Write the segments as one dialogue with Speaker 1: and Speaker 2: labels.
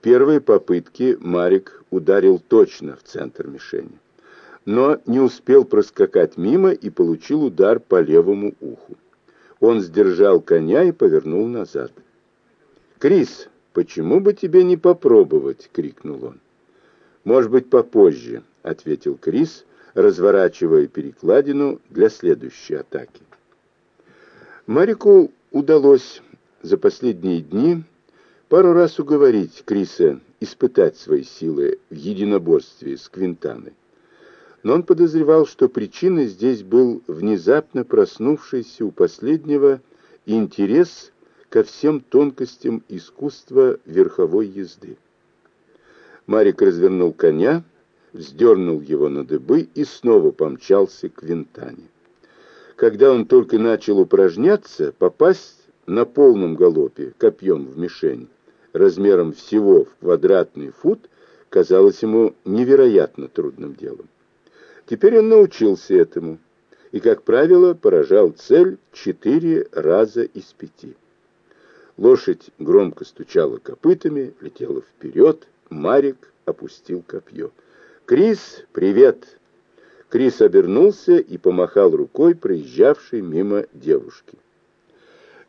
Speaker 1: Первой попытке Марик ударил точно в центр мишени, но не успел проскакать мимо и получил удар по левому уху. Он сдержал коня и повернул назад. «Крис, почему бы тебе не попробовать?» — крикнул он. «Может быть, попозже», — ответил Крис, разворачивая перекладину для следующей атаки. Марику удалось за последние дни пару раз уговорить Криса испытать свои силы в единоборстве с Квинтаной. Но он подозревал, что причиной здесь был внезапно проснувшийся у последнего интерес ко всем тонкостям искусства верховой езды. Марик развернул коня, вздернул его на дыбы и снова помчался к Винтане. Когда он только начал упражняться, попасть на полном галопе копьем в мишень размером всего в квадратный фут казалось ему невероятно трудным делом. Теперь он научился этому и, как правило, поражал цель четыре раза из пяти. Лошадь громко стучала копытами, летела вперед, Марик опустил копье. «Крис, привет!» Крис обернулся и помахал рукой проезжавшей мимо девушки.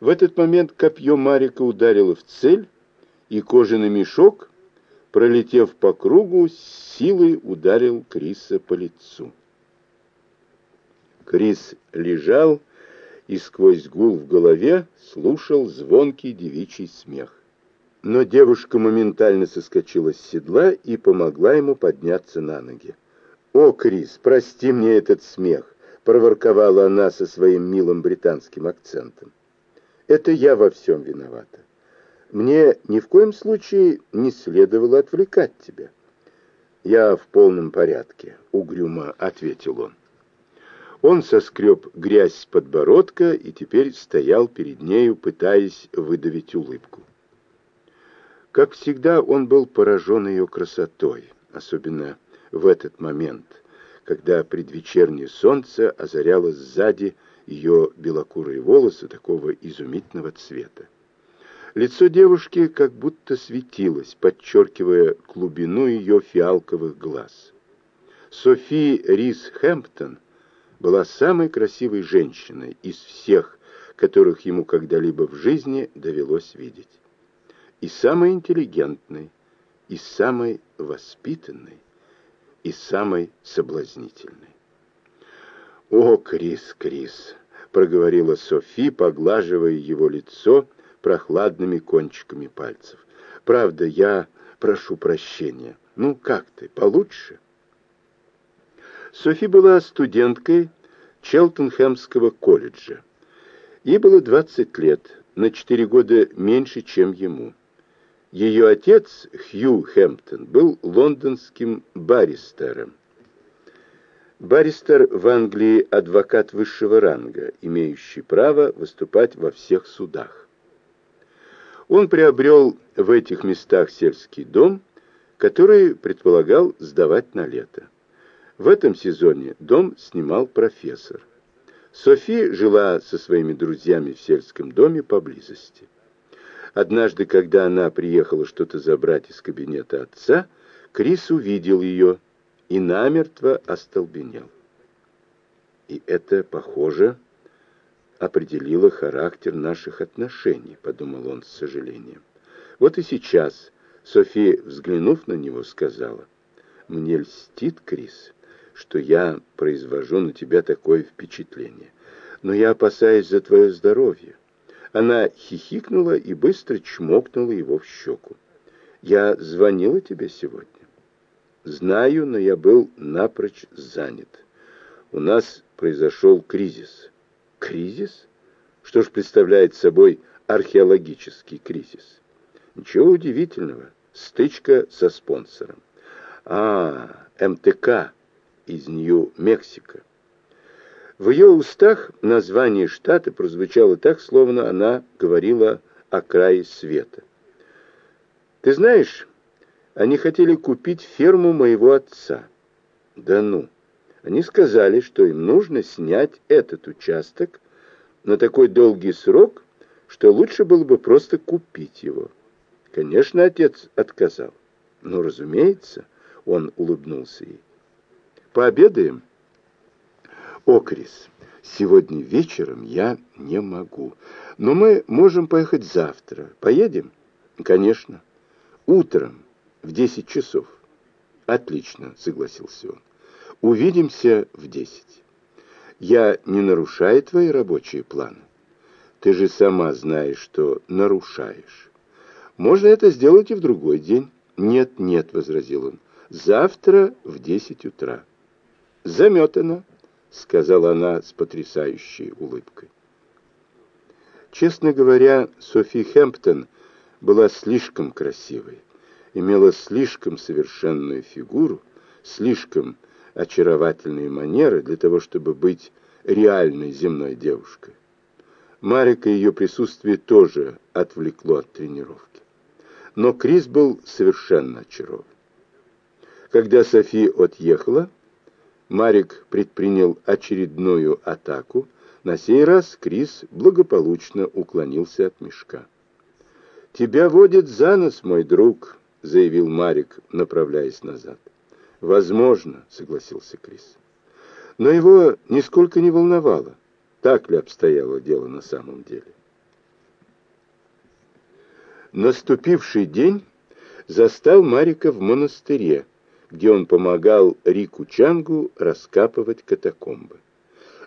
Speaker 1: В этот момент копье Марика ударило в цель, и кожаный мешок, пролетев по кругу, силой ударил Криса по лицу. Крис лежал и сквозь гул в голове слушал звонкий девичий смех. Но девушка моментально соскочила с седла и помогла ему подняться на ноги. «О, Крис, прости мне этот смех!» — проворковала она со своим милым британским акцентом. «Это я во всем виновата. Мне ни в коем случае не следовало отвлекать тебя». «Я в полном порядке», — угрюмо ответил он. Он соскреб грязь с подбородка и теперь стоял перед нею, пытаясь выдавить улыбку. Как всегда, он был поражен ее красотой, особенно в этот момент, когда предвечернее солнце озаряло сзади ее белокурые волосы такого изумительного цвета. Лицо девушки как будто светилось, подчеркивая глубину ее фиалковых глаз. Софи Рис Хэмптон была самой красивой женщиной из всех, которых ему когда-либо в жизни довелось видеть и самой интеллигентной, и самой воспитанной, и самой соблазнительной. «О, Крис, Крис!» — проговорила Софи, поглаживая его лицо прохладными кончиками пальцев. «Правда, я прошу прощения. Ну, как ты, получше?» Софи была студенткой Челтенхэмского колледжа. Ей было 20 лет, на 4 года меньше, чем ему. Ее отец, Хью Хэмптон, был лондонским баристером. Баристер в Англии адвокат высшего ранга, имеющий право выступать во всех судах. Он приобрел в этих местах сельский дом, который предполагал сдавать на лето. В этом сезоне дом снимал профессор. Софи жила со своими друзьями в сельском доме поблизости. Однажды, когда она приехала что-то забрать из кабинета отца, Крис увидел ее и намертво остолбенел. И это, похоже, определило характер наших отношений, подумал он с сожалением. Вот и сейчас София, взглянув на него, сказала, «Мне льстит, Крис, что я произвожу на тебя такое впечатление, но я опасаюсь за твое здоровье. Она хихикнула и быстро чмокнула его в щеку. «Я звонила тебе сегодня?» «Знаю, но я был напрочь занят. У нас произошел кризис». «Кризис? Что ж представляет собой археологический кризис?» «Ничего удивительного. Стычка со спонсором». «А, МТК из Нью-Мексико. В ее устах название штата прозвучало так, словно она говорила о крае света. «Ты знаешь, они хотели купить ферму моего отца». «Да ну!» Они сказали, что им нужно снять этот участок на такой долгий срок, что лучше было бы просто купить его. Конечно, отец отказал. Ну, разумеется, он улыбнулся ей. Пообедаем? О, Крис, сегодня вечером я не могу. Но мы можем поехать завтра. Поедем? Конечно. Утром в десять часов. Отлично, согласился он. Увидимся в десять. Я не нарушаю твои рабочие планы. Ты же сама знаешь, что нарушаешь. Можно это сделать и в другой день. Нет, нет, возразил он. Завтра в десять утра. Заметано, сказала она с потрясающей улыбкой. Честно говоря, Софи Хэмптон была слишком красивой, имела слишком совершенную фигуру, слишком очаровательные манеры для того, чтобы быть реальной земной девушкой. Марика ее присутствие тоже отвлекло от тренировки. Но Крис был совершенно очарован. Когда Софи отъехала, Марик предпринял очередную атаку, на сей раз Крис благополучно уклонился от мешка. «Тебя водит за нос, мой друг», — заявил Марик, направляясь назад. «Возможно», — согласился Крис. Но его нисколько не волновало, так ли обстояло дело на самом деле. Наступивший день застал Марика в монастыре, где он помогал Рику Чангу раскапывать катакомбы.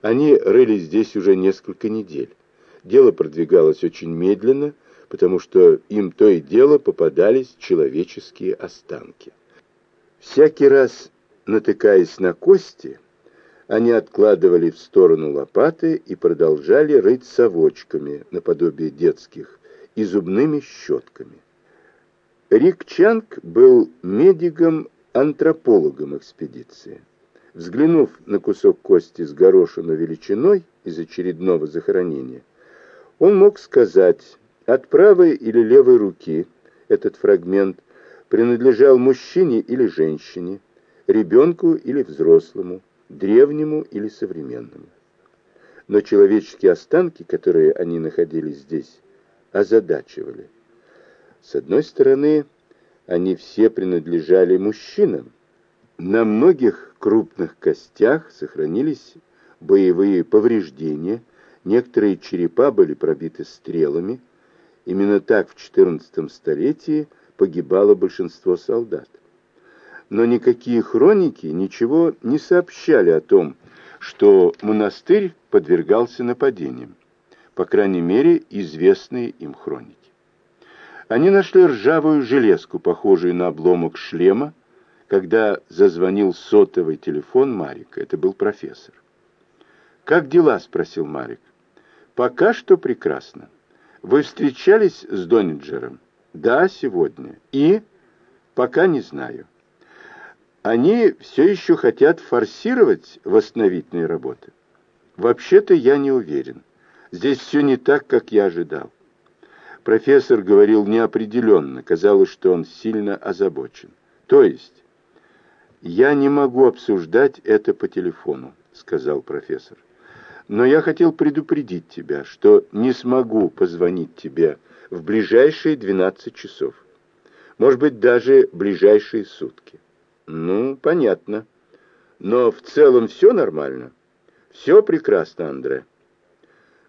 Speaker 1: Они рыли здесь уже несколько недель. Дело продвигалось очень медленно, потому что им то и дело попадались человеческие останки. Всякий раз, натыкаясь на кости, они откладывали в сторону лопаты и продолжали рыть совочками, наподобие детских, и зубными щетками. Рик Чанг был медиком-антропологом экспедиции. Взглянув на кусок кости с горошину величиной из очередного захоронения, он мог сказать, от правой или левой руки этот фрагмент принадлежал мужчине или женщине, ребенку или взрослому, древнему или современному. Но человеческие останки, которые они находили здесь, озадачивали. С одной стороны, они все принадлежали мужчинам, на многих крупных костях сохранились боевые повреждения, некоторые черепа были пробиты стрелами. Именно так в XIV столетии погибало большинство солдат. Но никакие хроники ничего не сообщали о том, что монастырь подвергался нападениям, по крайней мере, известные им хроники. Они нашли ржавую железку, похожую на обломок шлема, когда зазвонил сотовый телефон Марика. Это был профессор. «Как дела?» — спросил Марик. «Пока что прекрасно. Вы встречались с Дониджером?» «Да, сегодня. И?» «Пока не знаю». «Они все еще хотят форсировать восстановительные работы?» «Вообще-то я не уверен. Здесь все не так, как я ожидал». Профессор говорил неопределенно, казалось, что он сильно озабочен. «То есть «Я не могу обсуждать это по телефону», — сказал профессор. «Но я хотел предупредить тебя, что не смогу позвонить тебе в ближайшие 12 часов. Может быть, даже ближайшие сутки». «Ну, понятно. Но в целом все нормально?» «Все прекрасно, Андре».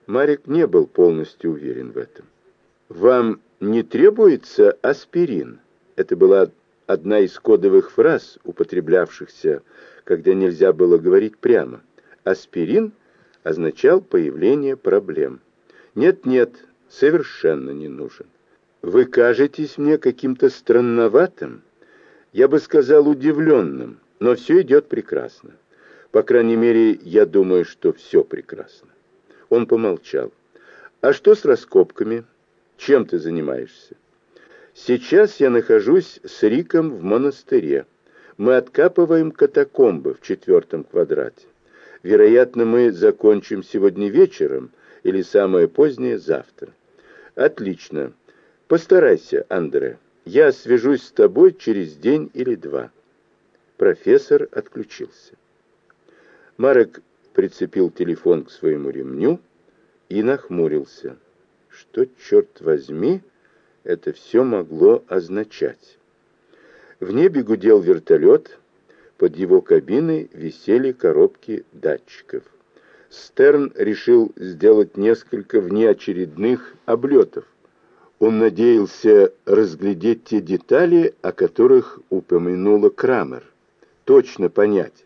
Speaker 1: Марик не был полностью уверен в этом. «Вам не требуется аспирин?» Это была одна из кодовых фраз, употреблявшихся, когда нельзя было говорить прямо. Аспирин означал появление проблем. Нет-нет, совершенно не нужен. Вы кажетесь мне каким-то странноватым, я бы сказал удивленным, но все идет прекрасно. По крайней мере, я думаю, что все прекрасно. Он помолчал. А что с раскопками? Чем ты занимаешься? Сейчас я нахожусь с Риком в монастыре. Мы откапываем катакомбы в четвертом квадрате. Вероятно, мы закончим сегодня вечером или самое позднее завтра. Отлично. Постарайся, Андре. Я свяжусь с тобой через день или два. Профессор отключился. Марек прицепил телефон к своему ремню и нахмурился. Что, черт возьми, это все могло означать. В небе гудел вертолет, под его кабиной висели коробки датчиков. Стерн решил сделать несколько внеочередных облетов. Он надеялся разглядеть те детали, о которых упомянула Крамер, точно понять,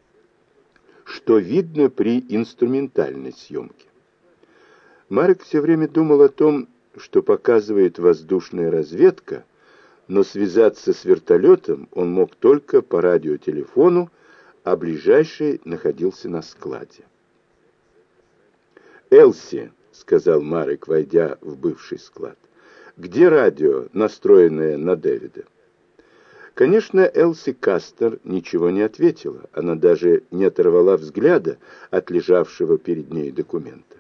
Speaker 1: что видно при инструментальной съемке. Марк все время думал о том, что показывает воздушная разведка, но связаться с вертолетом он мог только по радиотелефону, а ближайший находился на складе. «Элси», — сказал Марек, войдя в бывший склад, — «где радио, настроенное на Дэвида?» Конечно, Элси Кастер ничего не ответила. Она даже не оторвала взгляда от лежавшего перед ней документа.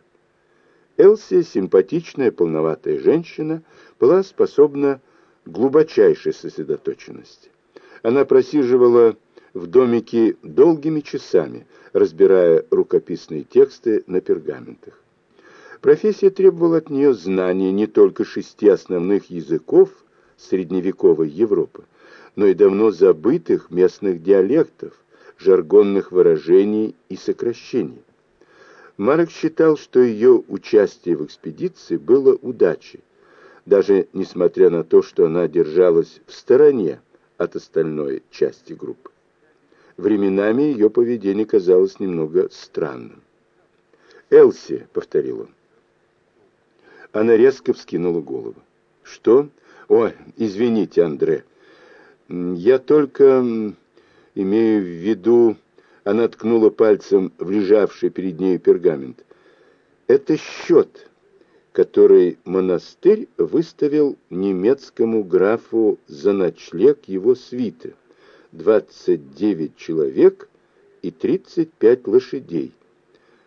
Speaker 1: Элси, симпатичная, полноватая женщина, была способна глубочайшей сосредоточенности. Она просиживала в домике долгими часами, разбирая рукописные тексты на пергаментах. Профессия требовала от нее знания не только шести основных языков средневековой Европы, но и давно забытых местных диалектов, жаргонных выражений и сокращений. Марк считал, что ее участие в экспедиции было удачей, даже несмотря на то, что она держалась в стороне от остальной части группы. Временами ее поведение казалось немного странным. «Элси», — повторил он. Она резко вскинула голову. «Что? Ой, извините, Андре. Я только имею в виду...» Она ткнула пальцем в лежавший перед ней пергамент. «Это счет, который монастырь выставил немецкому графу за ночлег его свиты. 29 человек и 35 лошадей.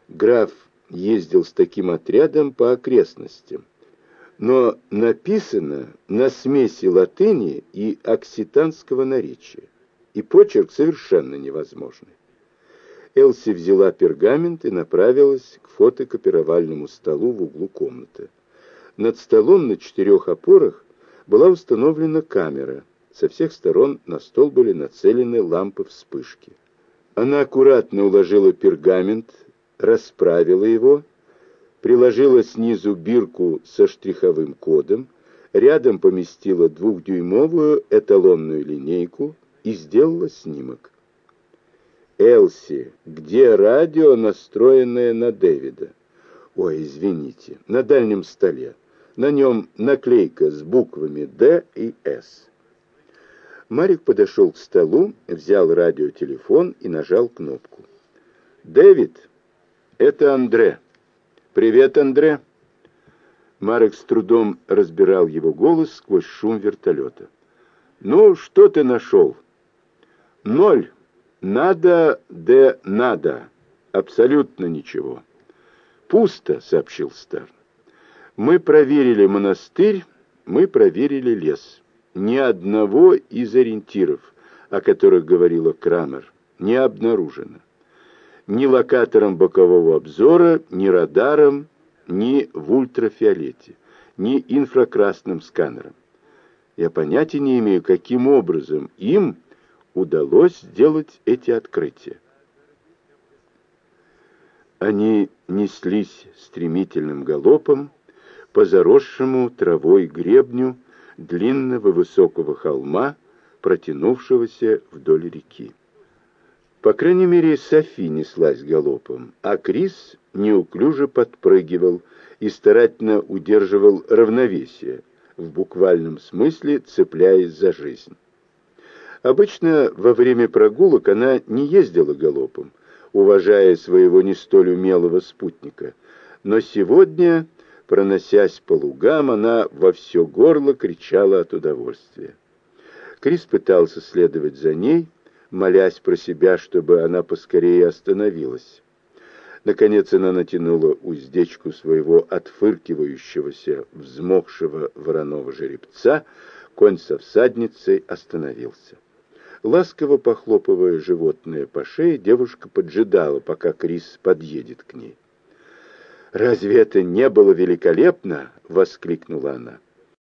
Speaker 1: Граф ездил с таким отрядом по окрестностям. Но написано на смеси латыни и окситанского наречия, и почерк совершенно невозможный. Элси взяла пергамент и направилась к фотокопировальному столу в углу комнаты. Над столом на четырех опорах была установлена камера. Со всех сторон на стол были нацелены лампы вспышки. Она аккуратно уложила пергамент, расправила его, приложила снизу бирку со штриховым кодом, рядом поместила двухдюймовую эталонную линейку и сделала снимок. Элси, где радио, настроенное на Дэвида? Ой, извините, на дальнем столе. На нем наклейка с буквами «Д» и «С». Марик подошел к столу, взял радиотелефон и нажал кнопку. «Дэвид, это Андре. Привет, Андре». Марик с трудом разбирал его голос сквозь шум вертолета. «Ну, что ты нашел?» «Ноль. «Надо, де надо. Абсолютно ничего». «Пусто», — сообщил Стар. «Мы проверили монастырь, мы проверили лес. Ни одного из ориентиров, о которых говорила Крамер, не обнаружено. Ни локатором бокового обзора, ни радаром, ни в ультрафиолете, ни инфракрасным сканером. Я понятия не имею, каким образом им удалось сделать эти открытия. Они неслись стремительным галопом по заросшему травой гребню длинного высокого холма, протянувшегося вдоль реки. По крайней мере, Софи неслась галопом, а Крис неуклюже подпрыгивал и старательно удерживал равновесие, в буквальном смысле цепляясь за жизнь. Обычно во время прогулок она не ездила галопом, уважая своего не столь умелого спутника. Но сегодня, проносясь по лугам, она во все горло кричала от удовольствия. Крис пытался следовать за ней, молясь про себя, чтобы она поскорее остановилась. Наконец она натянула уздечку своего отфыркивающегося, взмокшего вороного жеребца, конь со всадницей остановился. Ласково похлопывая животное по шее, девушка поджидала, пока Крис подъедет к ней. «Разве это не было великолепно?» — воскликнула она.